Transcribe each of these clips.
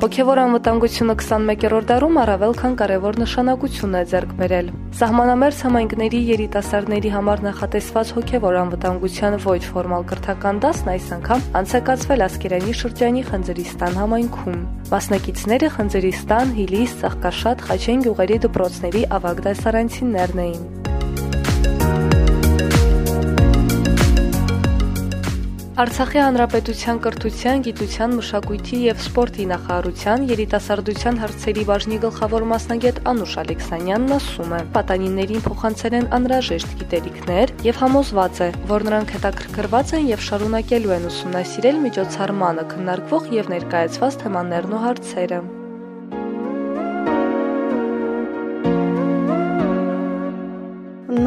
Հոգևոր անվտանգությունը 21-րդ դարում առավել քան կարևոր նշանակություն է ձեռք բերել։ Սահմանամերձ համայնքների երիտասարդների համար նախատեսված հոգևոր անվտանգության ոչ ֆորմալ կրթական դասն այս անգամ անցկացվել Ասկերանի շրջանի Խնձրիստան համայնքում։ Մասնակիցները Խնձրիստան, Հիլիս, Ծաղկաշատ, Խաչեն գյուղերի դպրոցների ավագ դասարանցիներն էին։ Արցախի հանրապետության կրթության, գիտության, մշակույթի եւ սպորտի նախարարության երիտասարդության հարցերի բաժնի գլխավոր մասնագետ Անուշ Ալեքսանյանն ասում է. պատանիներին փոխանցել են անհրաժեշտ գիտելիքներ եւ համոզված է, որ նրանք հետաքրքրված են եւ շարունակելու են ուսումնասիրել միջոցառմանը քննարկվող եւ ներկայացված թեմաներն ու հարցերը։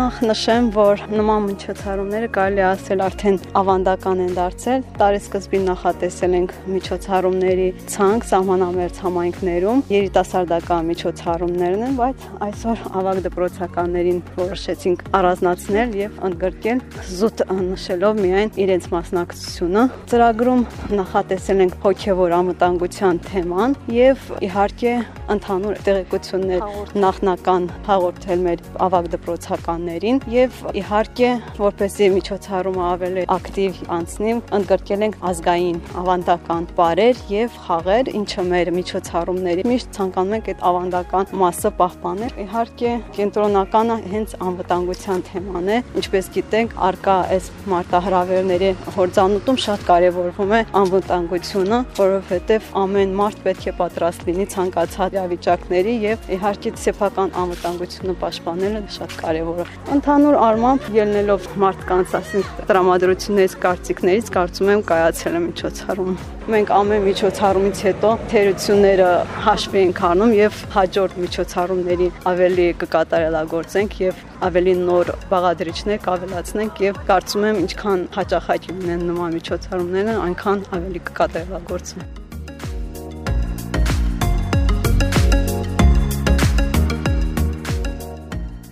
Նախ նշեմ, որ նման միջոցառումները կարելի է ասել արդեն ավանդական են դարձել։ Տարեսկզբին նախատեսել ենք միջոցառումների ցանկ սահմանամերձ համայնքներում, երիտասարդական միջոցառումներն են, բայց այսօր ավագ դպրոցականներին որոշեցինք առանձնացնել եւ ընդգրկել զուտ նշելով միայն իրենց մասնակցությունը։ Ծրագրում նախատեսել ենք հոգեվոր անվտանգության թեման եւ իհարկե ընդհանուր տեղեկություններ նախնական հաղորդել մեր ավագ դպրոցական պաշտպաններին եւ իհարկե որպեսզի միջոցառումը ավելի ակտիվ անցնի, ընդգրկել ենք ազգային ավանդական բարեր եւ խաղեր, ինչը մեր միջոցառումների միշտ ցանկանում ենք այդ ավանդական մասը պահպանել։ Իհարկե կենտրոնականը հենց անվտանգության թեման է, ինչպես գիտենք, արկա այս մարտահրավերների հորձանուտում շատ կարեւորվում է անվտանգությունը, որովհետեւ ամեն մարդ պետք է պատրաստ լինի ցանկացած իրավիճակների եւ իհարկե սեփական անվտանգությունը պաշտպանելը շատ կարեւոր է։ Ընդհանուր առմամբ ելնելով մարդկանց ասենք տրամադրություններից կարծիքներից կարծում եմ կայացել է միջոցառումը։ Մենք ամեն միջոցառումից հետո թերությունները հաշվի ենք առնում եւ հաջորդ միջոցառումների ավելի կկատարելագործենք եւ ավելի նոր բաղադրիչներ կավելացնենք եւ կարծում եմ ինչքան հաճախակի լինեն նման միջոցառումները, այնքան ավելի կկատարելագործեն։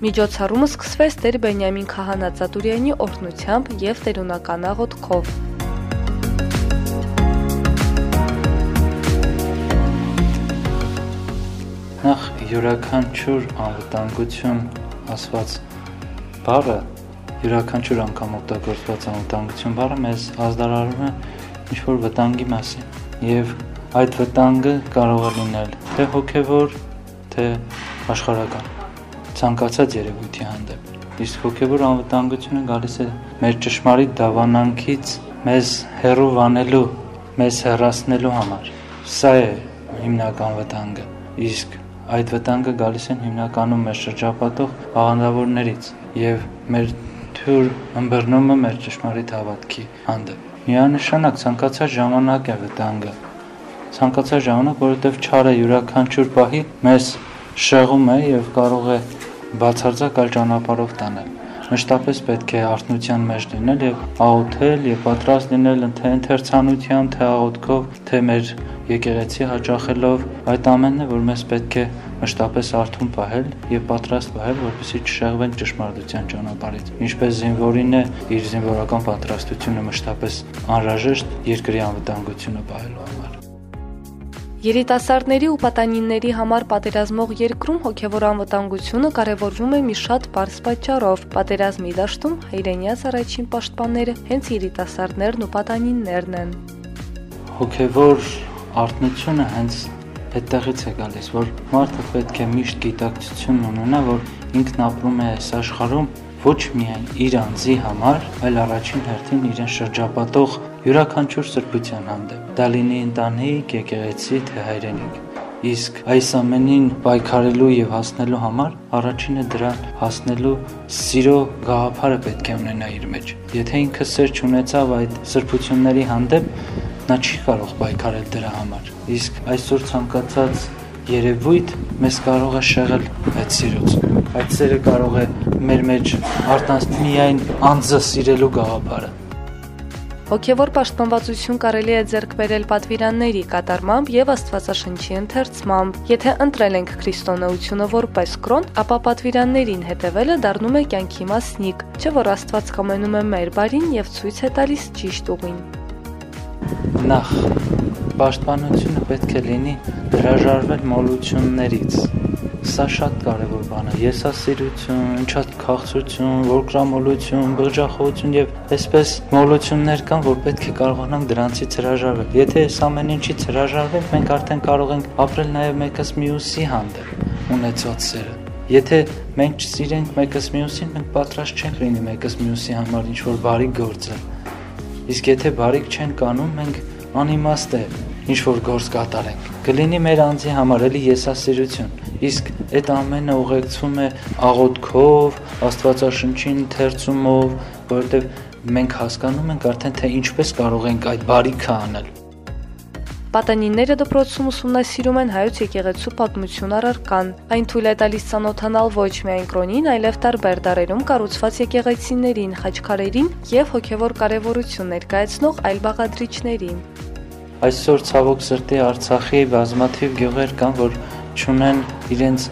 Միջոցառումը սկսվեց Տեր Բենյամին Քահանացատուրյանի օրհնությամբ եւ տերունական աղոթքով։ Նախ յուրաքանչյուր անվտանգություն ասված բառը յուրաքանչյուր անգամ օգտագործված անվտանգություն բառը մեզ ազդարարում է ինչ-որ վտանգի մասին եւ այդ վտանգը կարող է լինել թե հոգեվոր, թե աշխարհական ցանկացած երևույթի հանդեպ։ Իսկ հոգևոր անվտանգությունը գալիս է մեր ճշմարիտ դավանանքից մեզ հեռու վանելու, մեզ հեռացնելու համար։ Սա է հիմնական վտանգը։ Իսկ այդ վտանգը գալիս են հիմնականում մեր շրջապատող աղանդավորներից եւ մեր թյուր ըմբռնումը մեր ճշմարիտ հավատքի հանդեպ։ Միանշանակ ցանկացած ժամանակ է վտանգը։ Ցանկացած ժամանակ, որովհետեւ չարը յուրաքանչյուր պահի մեզ շեղում է եւ կարող է բացարձակ այլ ճանապարհով տանել։ Մշտապես պետք է արթնության մեջ լինել եւ աղոթել եւ պատրաստ լինել թե ընթերցանությամբ, թե աղոթքով, թե մեր եկեղեցի հաճախելով, այդ ամենն է, որ մեզ պետք է մշտապես արթուն պահել եւ պատրաստ պահել, որպեսզի չշեղվենք ճշմարտության ճանապարհից։ Ինչպես զինվորին է իր զինվորական պատրաստությունը մշտապես անհրաժեշտ երկրի անվտանգությունը պահելու համար։ Երիտասարդների ու պատանիների համար պատերազմող երկրում հոգևոր անվտանգությունը կարևորվում է մի շատ բարձ պատճառով։ Պատերազմի դաշտում հայրենիաց առաջին պաշտպանները հենց երիտասարդներն ու պատանիներն են։ Հոգևոր արտնությունը հենց այդտեղից է գալիս, որ մարդը պետք է միշտ գիտակցություն ունենա, որ ինքն ապրում է այս աշխարհում ոչ միայն իր անձի համար, այլ առաջին հերթին իրեն շրջապատող յուրաքանչյուր սրբության հանդեպ։ Դա լինի ընտանիք, եկեղեցի, թե հայրենիք։ Իսկ այս ամենին պայքարելու եւ հասնելու համար առաջինը դրան հասնելու սիրո գաղափարը պետք է ունենա իր մեջ։ Եթե ինքը սեր չունեցավ այդ սրբությունների հանդեպ, նա չի կարող պայքարել դրա համար։ Իսկ այսօր ցանկացած երևույթ մեզ կարող է շեղել այդ սիրոց։ այդ սերը կարող է մեր մեջ արտանցնել միայն անձը սիրելու գաղափարը Հոգևոր պաշտպանվածություն կարելի է ձեռք բերել պատվիրանների կատարմամբ եւ Աստվածաշնչի ընթերցմամբ։ Եթե ընտրել ենք քրիստոնեությունը որպես կրոն, ապա պատվիրաններին հետևելը դառնում է կյանքի մասնիկ, չէ՞ որ Աստված կամենում է մեր բարին եւ ցույց է տալիս ճիշտ ուղին։ Նախ պաշտպանությունը պետք է լինի հրաժարվել մոլություններից Սա շատ կարևոր բան է։ Եսասիրություն, ինչա քաղցրություն, որգրամոլություն, բղջախոհություն եւ այսպես մոլություններ կան, որ պետք է կարողանանք դրանցից հրաժարվել։ Եթե այս ամեն ինչից հրաժարվենք, մենք արդեն կարող ենք ապրել նաեւ մեկս մյուսի հանդեպ ունեցած սերը։ Եթե մենք չսիրենք մեկս մյուսին, մենք պատրաստ չենք լինի մեկս մյուսի համար ինչ որ բարի գործել։ Իսկ եթե բարիք չենք անում, մենք անիմաստ է ինչ որ գործ կատարենք։ Կլինի մեր անձի համար էլի եսասիրություն Իսկ այդ ամենը ուղեկցվում է աղոթքով, Աստվածաշնչին թերցումով, որովհետև մենք հասկանում ենք արդեն թե ինչպես կարող ենք այդ բարիքը անել։ Պատանիները դպրոցում ուսումնասիրում են հայոց եկեղեցու պատմություն առարկան։ Այն թույլ է տալիս ցանոթանալ ոչ միայն կրոնին, այլև տարբեր դարերում կառուցված եկեղեցիներին, խաչքարերին եւ հոգեվոր կարեւորություն ներկայացնող այլ բաղադրիչներին։ Այսօր ցավոք սրտի Արցախի բազմաթիվ գյուղեր կան, որ չունեն իրենց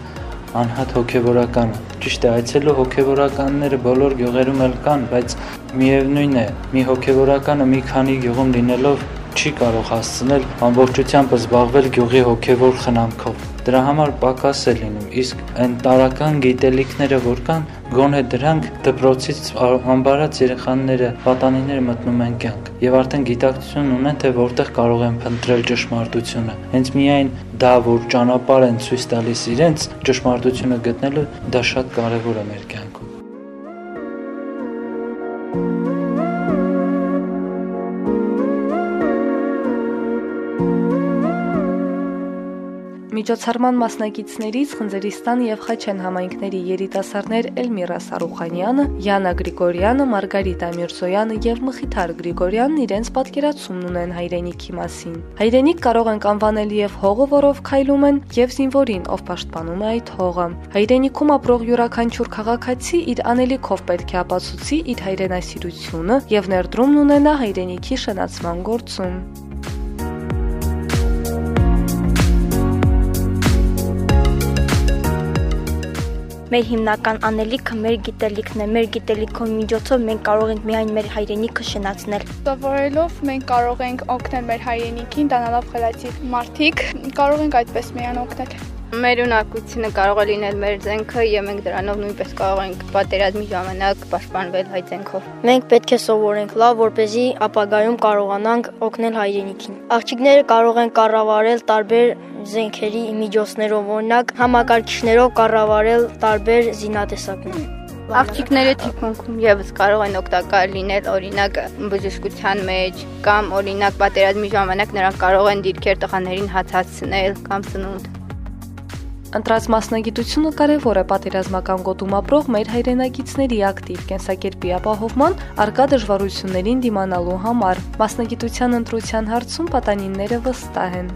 անհատ հոգևորականը։ Ճիշտ է, այցելու հոգևորականները բոլոր գյուղերում էլ կան, բայց միևնույն է, մի հոգևորականը մի քանի գյուղում լինելով չի կարող հասցնել ամբողջությամբ զբաղվել գյուղի հոգևոր խնամքով։ Դրա համար պակաս է լինում, իսկ այն տարական գիտելիքները, որ կան, գոնե դրանք դպրոցից ամբարած երեխաները, պատանիները մտնում են կյանք եւ արդեն գիտակցություն ունեն, թե որտեղ կարող են փնտրել ճշմարտությունը։ Հենց միայն դա, որ ճանապարհ են ցույց տալիս իրենց ճշմարտությունը գտնելու, դա շատ կարեւոր է մեր կյանքում։ Միջոցառման մասնակիցներից Խնձերիստան եւ Խաչեն համայնքների երիտասարդներ Էլմիրա Սարուխանյանը, Յանա Գրիգորյանը, Մարգարիտա Միրզոյանը եւ Մխիթար Գրիգորյանն իրենց պատկերացումն ունեն հայրենիքի մասին։ Հայրենիք կարող են անվանել եւ հողը, որով քայլում են, եւ զինվորին, ով պաշտպանում է այդ հողը։ Հայրենիքում ապրող յուրաքանչյուր քաղաքացի իր անելիքով պետք է ապացուցի իր հայրենասիրությունը եւ ներդրումն ունենա հայրենիքի շնացման գործում։ Մեր հիմնական անելիքը մեր գիտելիքն է։ Մեր գիտելիքով միջոցով մենք կարող ենք միայն մեր հայրենիքը շնացնել։ Սովորելով մենք կարող ենք օգնել մեր հայրենիքին, դառնալով խելացի մարդիկ, կարող ենք այդպես միան օգնել։ Մեր ունակությունը կարող է լինել մեր ձենքը եւ մենք դրանով նույնպես կարող ենք պատերազմի ժամանակ պաշտպանվել հայ ձենքով։ Մենք պետք է սովորենք լավ, որ เป զի ապագայում կարողանանք օգնել հայրենիքին։ Աղջիկները կարող են կառավարել տարբեր զենքերի միջոցներով, օրինակ համակարգիչներով կառավարել տարբեր զինատեսակներ։ Աղջիկները թիկունքում եւս կարող են օգտակար լինել օրինակ բժշկության մեջ կամ օրինակ պատերազմի ժամանակ նրանք կարող են դիրքեր տղաներին հացացնել կամ սնունդ Ընտրած մասնագիտությունը կարևոր է պատերազմական գոտում ապրող մեր հայրենակիցների ակտիվ կենսակերպի ապահովման արկա դժվարություններին դիմանալու համար։ Մասնագիտության ընտրության հարցում պատանինները վստահ են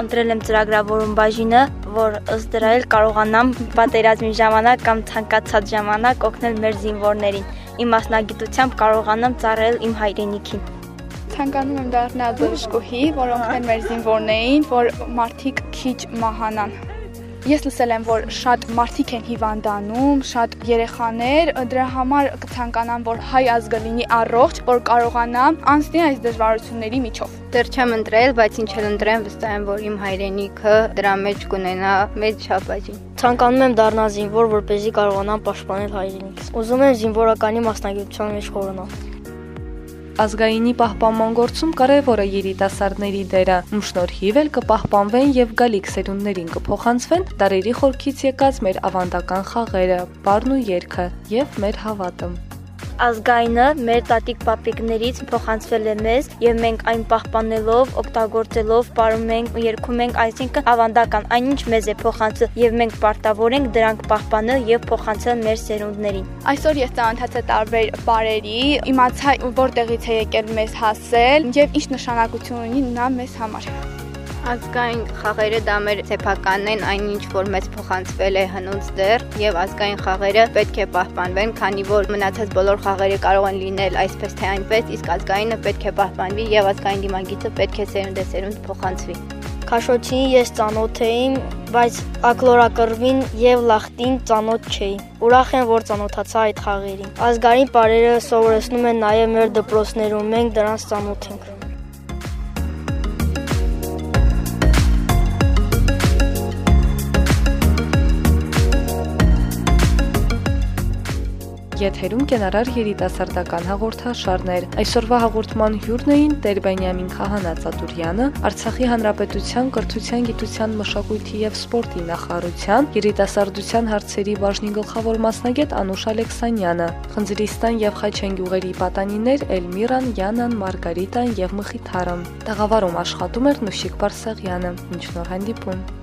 ընտրել եմ ծրագրավորում բաժինը, որ ըստ դրա էլ կարողանամ պատերազմի ժամանակ կամ ցանկացած ժամանակ օգնել մեր զինվորներին։ Իմ մասնագիտությամբ կարողանամ ծառայել իմ հայրենիքին ցանկանում եմ դառնալ բժշկուհի, որ օգնել մեր զինվորներին, որ մարդիկ քիչ մահանան։ Ես լսել եմ, որ շատ մարդիկ են հիվանդանում, շատ երեխաներ, դրա համար կցանկանամ, որ հայ ազգը լինի առողջ, որ կարողանա անցնել այս դժվարությունների միջով։ Դեռ չեմ ընտրել, բայց ինչ էլ ընտրեմ, վստահ եմ, որ իմ հայրենիքը դրա մեջ կունենա մեծ շապաժին։ Ցանկանում եմ դառնալ զինվոր, որպեսզի կարողանամ պաշտպանել հայրենիքս։ Ուզում եմ զինվորականի մասնագիտության մեջ խորանալ ազգայինի պահպանման գործում կարևոր է երիտասարդների դերը, ում շնորհիվ էլ կպահպանվեն եւ գալիք սերունդներին կփոխանցվեն դարերի խորքից եկած մեր ավանդական խաղերը, բառն ու երգը եւ մեր հավատը ազգայինը մեր տատիկ պապիկներից փոխանցվել է մեզ եւ մենք այն պահպանելով, օգտագործելով, ապարում ենք, երգում ենք, այսինքն ավանդական, այնինչ մեզ է փոխանցել եւ մենք պարտավոր ենք դրանք պահպանել եւ փոխանցել մեր սերունդներին։ Այսօր ես ծանոթացա տարբեր բարերի, իմացա որտեղից է եկել մեզ հասել եւ ինչ նշանակություն ունի նա մեզ համար։ Ազգային խաղերը դա մեր սեփականն են, այնինչ որ մեծ փոխանցվել է հնուց դեռ եւ ազգային խաղերը պետք է պահպանվեն, քանի որ մնացած բոլոր խաղերը կարող են լինել այսպես թե այնպես, իսկ ազգայինը պետք է պահպանվի եւ ազգային դիմագիծը պետք է սերունդեսերունդ փոխանցվի։ Քաշոչին ես ծանոթ էի, բայց ակլորակրվին եւ լախտին ծանոթ չէի։ Ուրախ եմ, որ ծանոթացա այդ խաղերին։ Ազգային բարերը սովորեցնում են նաեւ մեր դպրոցներում, մենք դրանց ծանոթ ենք։ Եթերում կենարար երիտասարդական հաղորդաշարներ։ Այսօրվա հաղորդման հյուրն էին Տեր Բենյամին Քահանա Ծատուրյանը, Արցախի Հանրապետության կրթության, գիտության, մշակույթի եւ սպորտի նախարարության երիտասարդության հարցերի բաժնի գլխավոր մասնագետ Անուշ Ալեքսանյանը, Խնձրիստան եւ Խաչեն գյուղերի պատանիներ Էլմիրան, Յանան, Մարգարիտան եւ Մխիթարը։ Տաղավարում աշխատում էր Նուշիկ Բարսեղյանը։ Մինչ նոր հանդիպում։